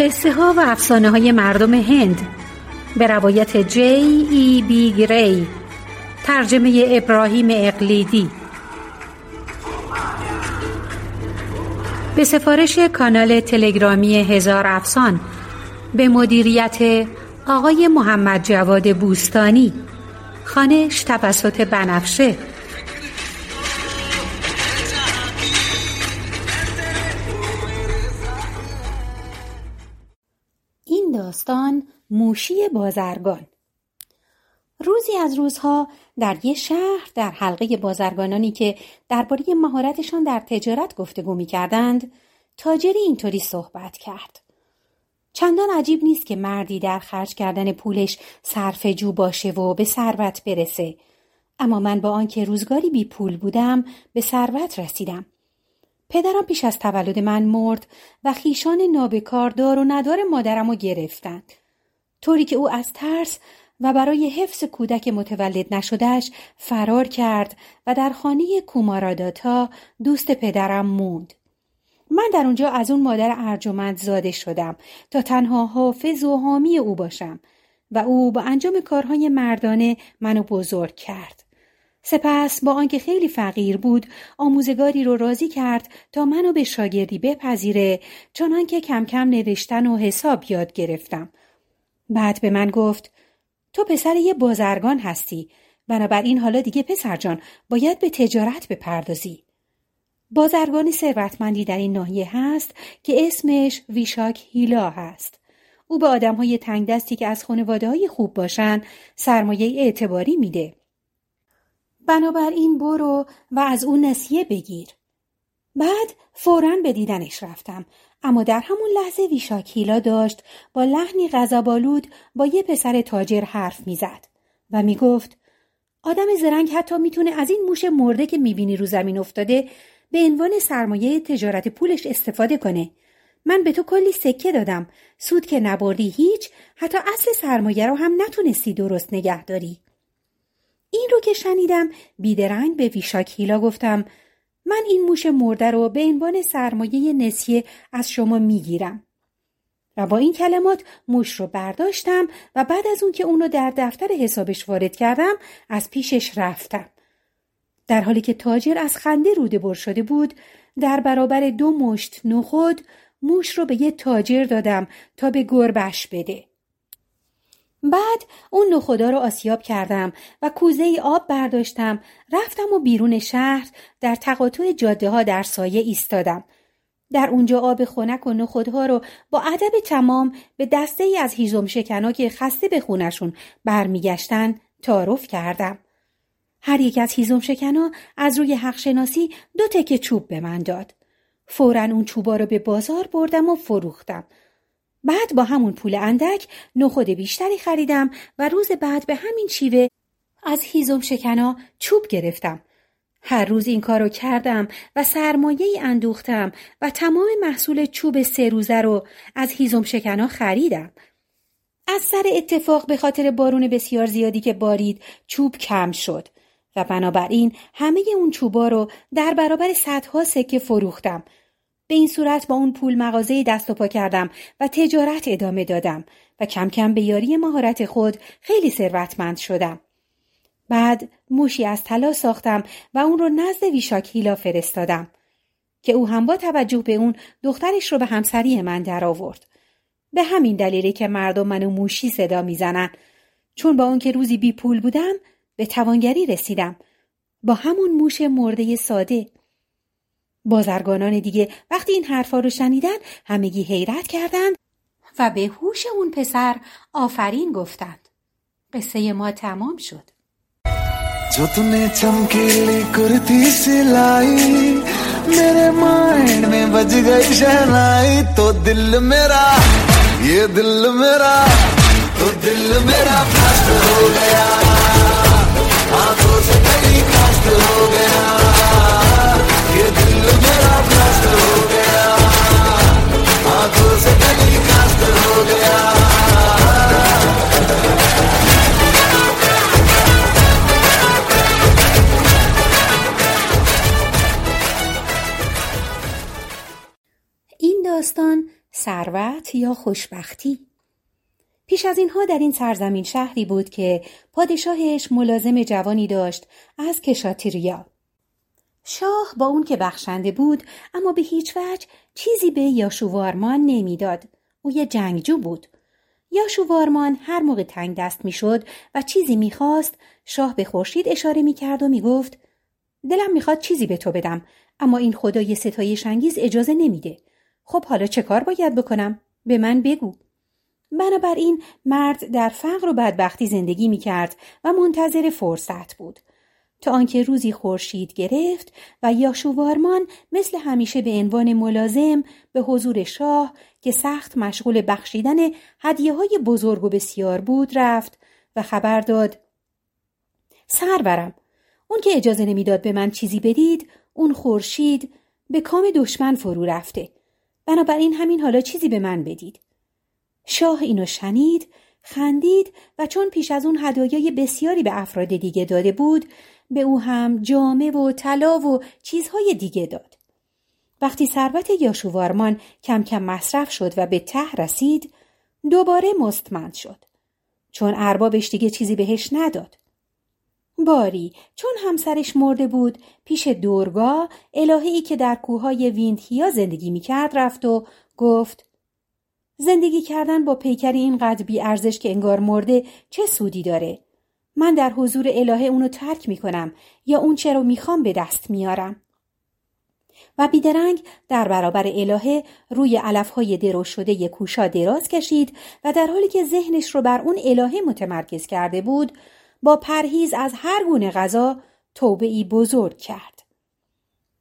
قصه ها و افسانه های مردم هند. به روایت جی ای بی گری ترجمه ابراهیم اقلیدی. به سفارش کانال تلگرامی هزار افسان. به مدیریت آقای محمد جواد بوستانی. خانش توسط بنفشه. داستان موشی بازرگان. روزی از روزها در یه شهر در حلقه بازرگانانی که درباره مهارتشان در تجارت گفتگو می کردند تاجری اینطوری صحبت کرد. چندان عجیب نیست که مردی در خرج کردن پولش جو باشه و به ثروت برسه. اما من با آنکه روزگاری بی پول بودم به ثروت رسیدم. پدرم پیش از تولد من مرد و خیشان نابکار دار و ندار مادرم رو گرفتند طوری که او از ترس و برای حفظ کودک متولد نشدهش فرار کرد و در خانه کوماراداتا دوست پدرم موند. من در اونجا از اون مادر ارجمند زاده شدم تا تنها حافظ و حامی او باشم و او با انجام کارهای مردانه منو بزرگ کرد. سپس با آنکه خیلی فقیر بود آموزگاری رو راضی کرد تا منو به شاگردی بپذیره چون که کم کم نوشتن و حساب یاد گرفتم. بعد به من گفت تو پسر یه بازرگان هستی بنابراین حالا دیگه پسر جان باید به تجارت بپردازی. بازرگانی ثروتمندی در این ناحیه هست که اسمش ویشاک هیلا هست. او به آدم های تنگ دستی که از خانواده های خوب باشن سرمایه اعتباری میده. بنابراین برو و از اون نسیه بگیر. بعد فورا به دیدنش رفتم. اما در همون لحظه ویشاکیلا داشت با لحنی غضبآلود با یه پسر تاجر حرف می‌زد و می‌گفت آدم زرنگ حتی می‌تونه از این موش مرده که می‌بینی رو زمین افتاده به عنوان سرمایه تجارت پولش استفاده کنه. من به تو کلی سکه دادم. سود که نبردی هیچ حتی اصل سرمایه رو هم نتونستی درست نگه داری. این رو که شنیدم بیدرنگ به ویشاکیلا گفتم من این موش مرده رو به عنوان سرمایه نسیه از شما می‌گیرم. و با این کلمات موش رو برداشتم و بعد از اون که اونو در دفتر حسابش وارد کردم از پیشش رفتم. در حالی که تاجر از خنده روده بر شده بود در برابر دو مشت نخود موش رو به یه تاجر دادم تا به گربش بده. بعد اون نخدا رو آسیاب کردم و کوزه ای آب برداشتم. رفتم و بیرون شهر در تقاطع جاده ها در سایه ایستادم. در اونجا آب خنک و نخودها رو با ادب تمام به دسته ای از هیزم شکنا که خسته به خونشون برمیگشتن تعارف کردم. هر یک از هیزم شکنا از روی حق شناسی دو تکه چوب به من داد. فورا اون چوبا رو به بازار بردم و فروختم. بعد با همون پول اندک نخود بیشتری خریدم و روز بعد به همین شیوه از هیزم شکنا چوب گرفتم. هر روز این کارو کردم و سرمایه ای اندوختم و تمام محصول چوب سه روزه رو از هیزم شکنا خریدم. از سر اتفاق به خاطر بارون بسیار زیادی که بارید چوب کم شد و بنابراین همه اون چوبا رو در برابر صدها سکه فروختم به این صورت با اون پول مغازه دست و پا کردم و تجارت ادامه دادم و کم کم به یاری مهارت خود خیلی ثروتمند شدم. بعد موشی از طلا ساختم و اون رو نزد ویشاک هیلا فرستادم که او هم با توجه به اون دخترش رو به همسری من در آورد. به همین دلیلی که مردم منو موشی صدا می‌زنن چون با اون که روزی بی پول بودم به توانگری رسیدم با همون موش مرده ساده بازرگانان دیگه وقتی این حرفا رو شنیدن همگی حیرت کردند و به هوش اون پسر آفرین گفتند. قصه ما تمام شد. جو تونه چمکیلی کرتی سلائی میرے مائنڈ میں بج گئی شہنائی تو دل میرا یہ دل میرا تو دل میرا پاس ہو گیا۔ یا خوشبختی. پیش از اینها در این سرزمین شهری بود که پادشاهش ملازم جوانی داشت از کشاتیریا شاه با اون که بخشنده بود اما به هیچ وجه چیزی به یاشووارمان نمی‌داد. او یه جنگجو بود. یاشووارمان هر موقع تنگ دست می‌شد و چیزی می‌خواست شاه به خورشید اشاره می‌کرد و می‌گفت دلم می‌خواد چیزی به تو بدم اما این خدای ستایش انگیز اجازه نمیده. خب حالا چه کار باید بکنم؟ به من بگو بنابراین مرد در فقر و بدبختی زندگی می کرد و منتظر فرصت بود. تا آنکه روزی خورشید گرفت و یاشووارمان مثل همیشه به عنوان ملازم به حضور شاه که سخت مشغول بخشیدن هدیه های بزرگ و بسیار بود رفت و خبر داد سرورم اون که اجازه نمی‌داد به من چیزی بدید اون خورشید به کام دشمن فرو رفته بنابراین همین حالا چیزی به من بدید. شاه اینو شنید خندید و چون پیش از اون هدایای بسیاری به افراد دیگه داده بود به او هم جامه و طلا و چیزهای دیگه داد. وقتی ثروت یاشووارمان کم کم مصرف شد و به ته رسید دوباره مستمند شد. چون اربابش دیگه چیزی بهش نداد. باری چون همسرش مرده بود پیش دورگاه الههی که در کوههای ویندهیا زندگی می‌کرد رفت و گفت زندگی کردن با پیکری اینقدر بی ارزش که انگار مرده چه سودی داره؟ من در حضور الهه اونو ترک می‌کنم یا اون چه رو می‌خوام به دست میارم. و بیدرنگ در برابر الهه روی علفهای درو شده کوشا دراز کشید و در حالی که ذهنش رو بر اون الهه متمرکز کرده بود با پرهیز از هر گونه غذا توبه ای بزرگ کرد.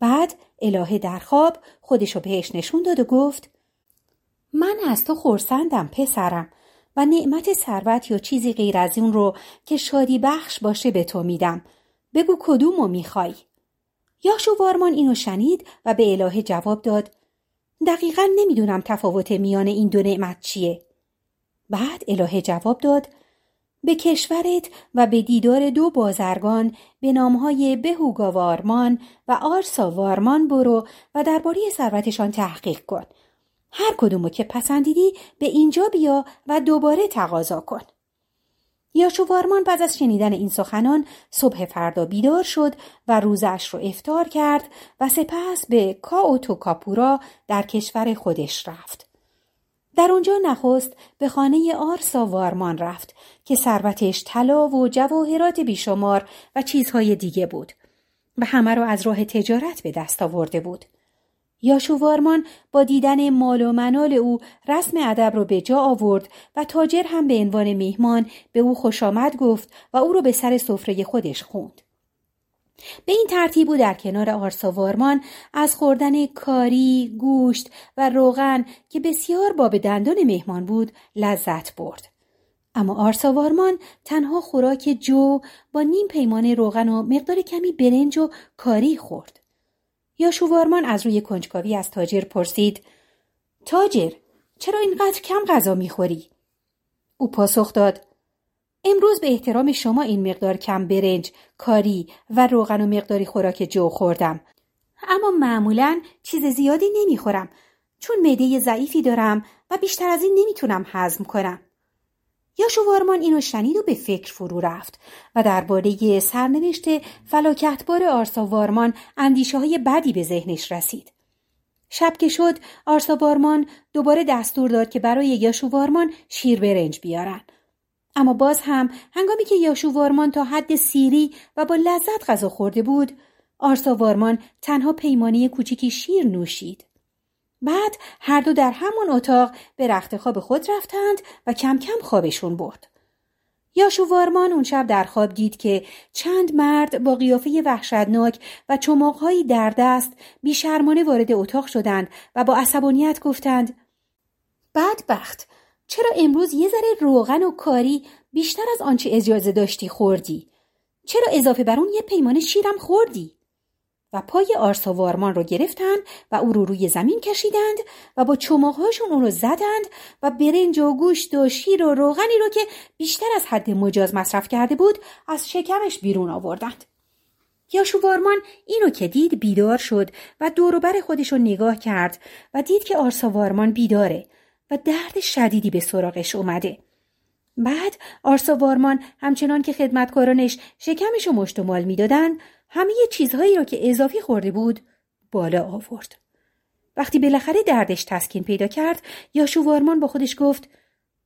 بعد الهه در خواب خودشو بهش نشون داد و گفت من از تو خورسندم پسرم و نعمت ثروت یا چیزی غیر از اون رو که شادی بخش باشه به تو میدم. بگو کدومو می‌خوای. یاشو وارمان اینو شنید و به الهه جواب داد دقیقا نمی‌دونم تفاوت میان این دو نعمت چیه. بعد الهه جواب داد به کشورت و به دیدار دو بازرگان به نامهای بهوگا وارمان و آرسا وارمان برو و درباره ثروتشان تحقیق کن هر کدومو که پسندیدی به اینجا بیا و دوباره تقاضا کن. یاشووارمان پس از شنیدن این سخنان صبح فردا بیدار شد و روزش رو افتار کرد و سپس به کاوتو کاپورا در کشور خودش رفت. در اونجا نخست به خانه آرسا وارمان رفت که ثروتش طلا و جواهرات بیشمار و چیزهای دیگه بود و همه رو از راه تجارت به دست آورده بود. یاشووارمان با دیدن مال و منال او رسم ادب را به جا آورد و تاجر هم به عنوان میهمان به او خوش آمد گفت و او را به سر سفره خودش خوند. به این ترتیب او در کنار آرساوارمان از خوردن کاری، گوشت و روغن که بسیار باب دندان مهمان بود لذت برد. اما آرساوارمان تنها خوراک جو با نیم پیمان روغن و مقدار کمی برنج و کاری خورد. یا شووارمان از روی کنجکاوی از تاجر پرسید تاجر چرا اینقدر کم غذا می‌خوری؟ او پاسخ داد امروز به احترام شما این مقدار کم برنج، کاری و روغن و مقداری خوراک جو خوردم. اما معمولا چیز زیادی نمی‌خورم چون معده ضعیفی دارم و بیشتر از این نمی‌تونم هضم کنم. یاشووارمان اینو شنید و به فکر فرو رفت و درباره سرنوشت فلاکتبار آرسا وارمان اندیشه های بدی به ذهنش رسید. شب که شد آرسا وارمان دوباره دستور داد که برای یاشووارمان شیر برنج بیارن. اما باز هم هنگامی که یاشووارمان تا حد سیری و با لذت غذا خورده بود آرسا وارمان تنها پیمانی کوچیکی شیر نوشید. بعد هر دو در همون اتاق به رخت خواب خود رفتند و کم کم خوابشون برد. یاشووارمان اون شب در خواب دید که چند مرد با قیافه وحشتناک و چماقهایی در دست بیشرمانه وارد اتاق شدند و با عصبانیت گفتند بدبخت چرا امروز یه ذره روغن و کاری بیشتر از آنچه اجازه داشتی خوردی؟ چرا اضافه بر اون یه پیمانه شیرم خوردی؟ و پای آرسا وارمان رو گرفتند و او رو روی زمین کشیدند و با چماقهاشون اون رو زدند و برنج و گوشت و شیر و روغنی رو که بیشتر از حد مجاز مصرف کرده بود از شکمش بیرون آوردند. یاشووارمان اینو که دید بیدار شد و دوروبر خودش رو نگاه کرد و دید که آرساوارمان بیداره و درد شدیدی به سراغش اومده. بعد آرساوارمان همچنان که خدمتکارانش شکمش و مشت و مال می‌دادن همه چیزهایی را که اضافی خورده بود بالا آورد. وقتی بالاخره دردش تسکین پیدا کرد یاشووارمان با خودش گفت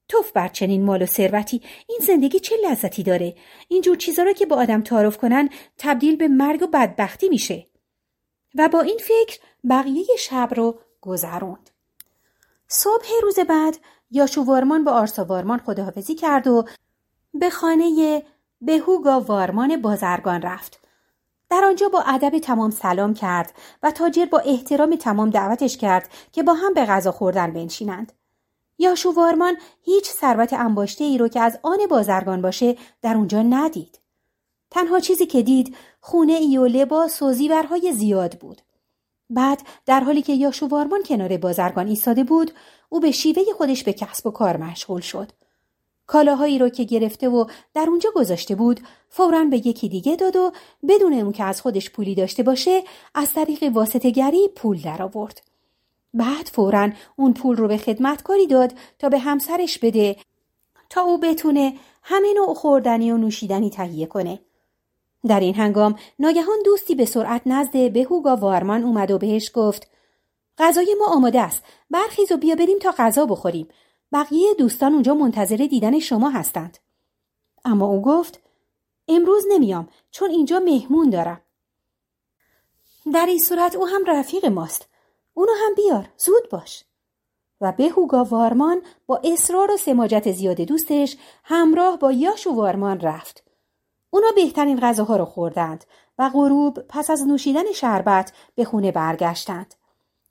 توف بر چنین مال و ثروتی این زندگی چه لذتی داره اینجور چیزا را که با آدم تعارف کنن تبدیل به مرگ و بدبختی میشه و با این فکر بقیه شب رو گذروند صبح روز بعد یاشووارمان با آرسا وارمان خداحافظی کرد و به خانه بهوگا وارمان بازرگان رفت در آنجا با ادب تمام سلام کرد و تاجر با احترام تمام دعوتش کرد که با هم به غذا خوردن بنشینند یاشووارمان هیچ ثروت انباشته ای رو که از آن بازرگان باشه در اونجا ندید. تنها چیزی که دید خونه ای و لباس و زیورهای زیاد بود. بعد در حالی که یاشووارمان کنار بازرگان ایستاده بود او به شیوه خودش به کسب و کار مشغول شد. کالاهایی رو که گرفته و در اونجا گذاشته بود فورا به یکی دیگه داد و بدون اون که از خودش پولی داشته باشه از طریق واسطگری پول درآورد. بعد فورا اون پول رو به خدمتکاری داد تا به همسرش بده تا او بتونه همه نوع خوردنی و نوشیدنی تهیه کنه. در این هنگام ناگهان دوستی به سرعت نزد بهوگا وارمان اومد و بهش گفت غذای ما آماده است برخیز و بیا بریم تا غذا بخوریم. بقیه دوستان اونجا منتظر دیدن شما هستند. اما او گفت امروز نمیام چون اینجا مهمون دارم. در این صورت او هم رفیق ماست. اونو هم بیار زود باش. و بهوگا وارمان با اصرار و سماجت زیاد دوستش همراه با یاشو وارمان رفت. اونا بهترین غذاها رو خوردند و غروب پس از نوشیدن شربت به خونه برگشتند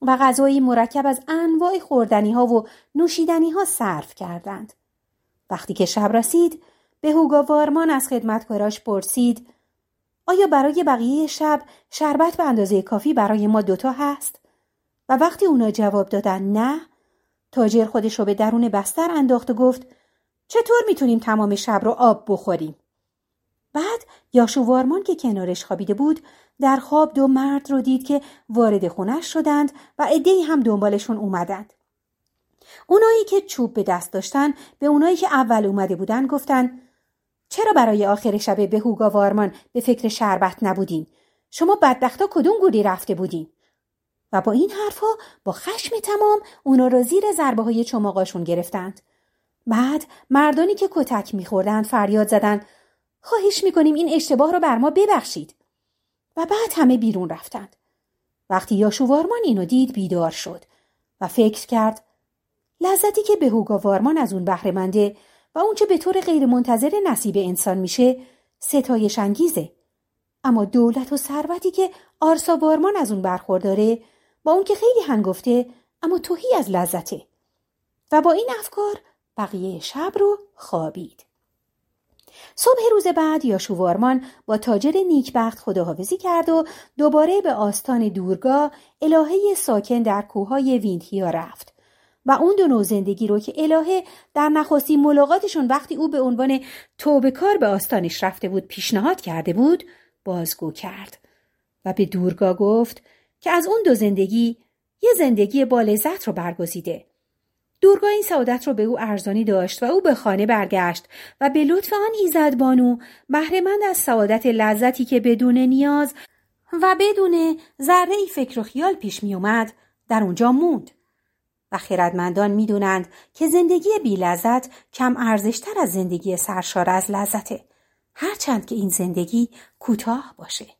و غذایی مرکب از انواع خوردنی ها و نوشیدنی ها صرف کردند. وقتی که شب رسید به هوگا وارمان از خدمتکاراش پرسید آیا برای بقیه شب شربت به اندازه کافی برای ما دوتا هست؟ و وقتی اونا جواب دادن نه تاجر خودش رو به درون بستر انداخت و گفت چطور می‌تونیم تمام شب رو آب بخوریم؟ بعد یاشووارمان که کنارش خوابیده بود در خواب دو مرد رو دید که وارد خونش شدند و عدهای هم دنبالشون اومدند. اونایی که چوب به دست داشتن به اونایی که اول اومده بودن گفتن چرا برای آخر شب به هوگا وارمان به فکر شربت نبودین؟ شما بدبختا کدوم گوری رفته بودین؟ و با این حرفها با خشم تمام اونا را زیر ضربه های چماقاشون گرفتند. بعد مردانی که کتک میخوردند فریاد زدند خواهش می‌کنیم این اشتباه رو بر ما ببخشید و بعد همه بیرون رفتند. وقتی یاشووارمان اینو دید بیدار شد و فکر کرد لذتی که به هوگا وارمان از اون بهرهمنده و اونچه به طور غیرمنتظر نصیب انسان میشه ستایش انگیزه اما دولت و ثروتی که آرسا وارمان از اون برخورداره با اون که خیلی هنگفته اما توهی از لذته و با این افکار بقیه شب رو خوابید. صبح روز بعد یاشووارمان با تاجر نیکبخت خداحافظی کرد و دوباره به آستان دورگاه الهه ساکن در کوههای وینتیا رفت و اون دو نوع زندگی رو که الهه در نخستی ملاقاتشون وقتی او به عنوان توبه کار به آستانش رفته بود پیشنهاد کرده بود بازگو کرد و به دورگاه گفت که از اون دو زندگی یه زندگی با لذت رو برگزیده. دورگاه این سعادت رو به او ارزانی داشت و او به خانه برگشت و به لطف آن ایزد بانو بهرهمند از سعادت لذتی که بدون نیاز و بدون ذره ای فکر و خیال پیش می اومد در اونجا موند. و خیردمندان می‌دونند که زندگی بی لذت کم ارزشتر از زندگی سرشار از لذته هرچند که این زندگی کوتاه باشه.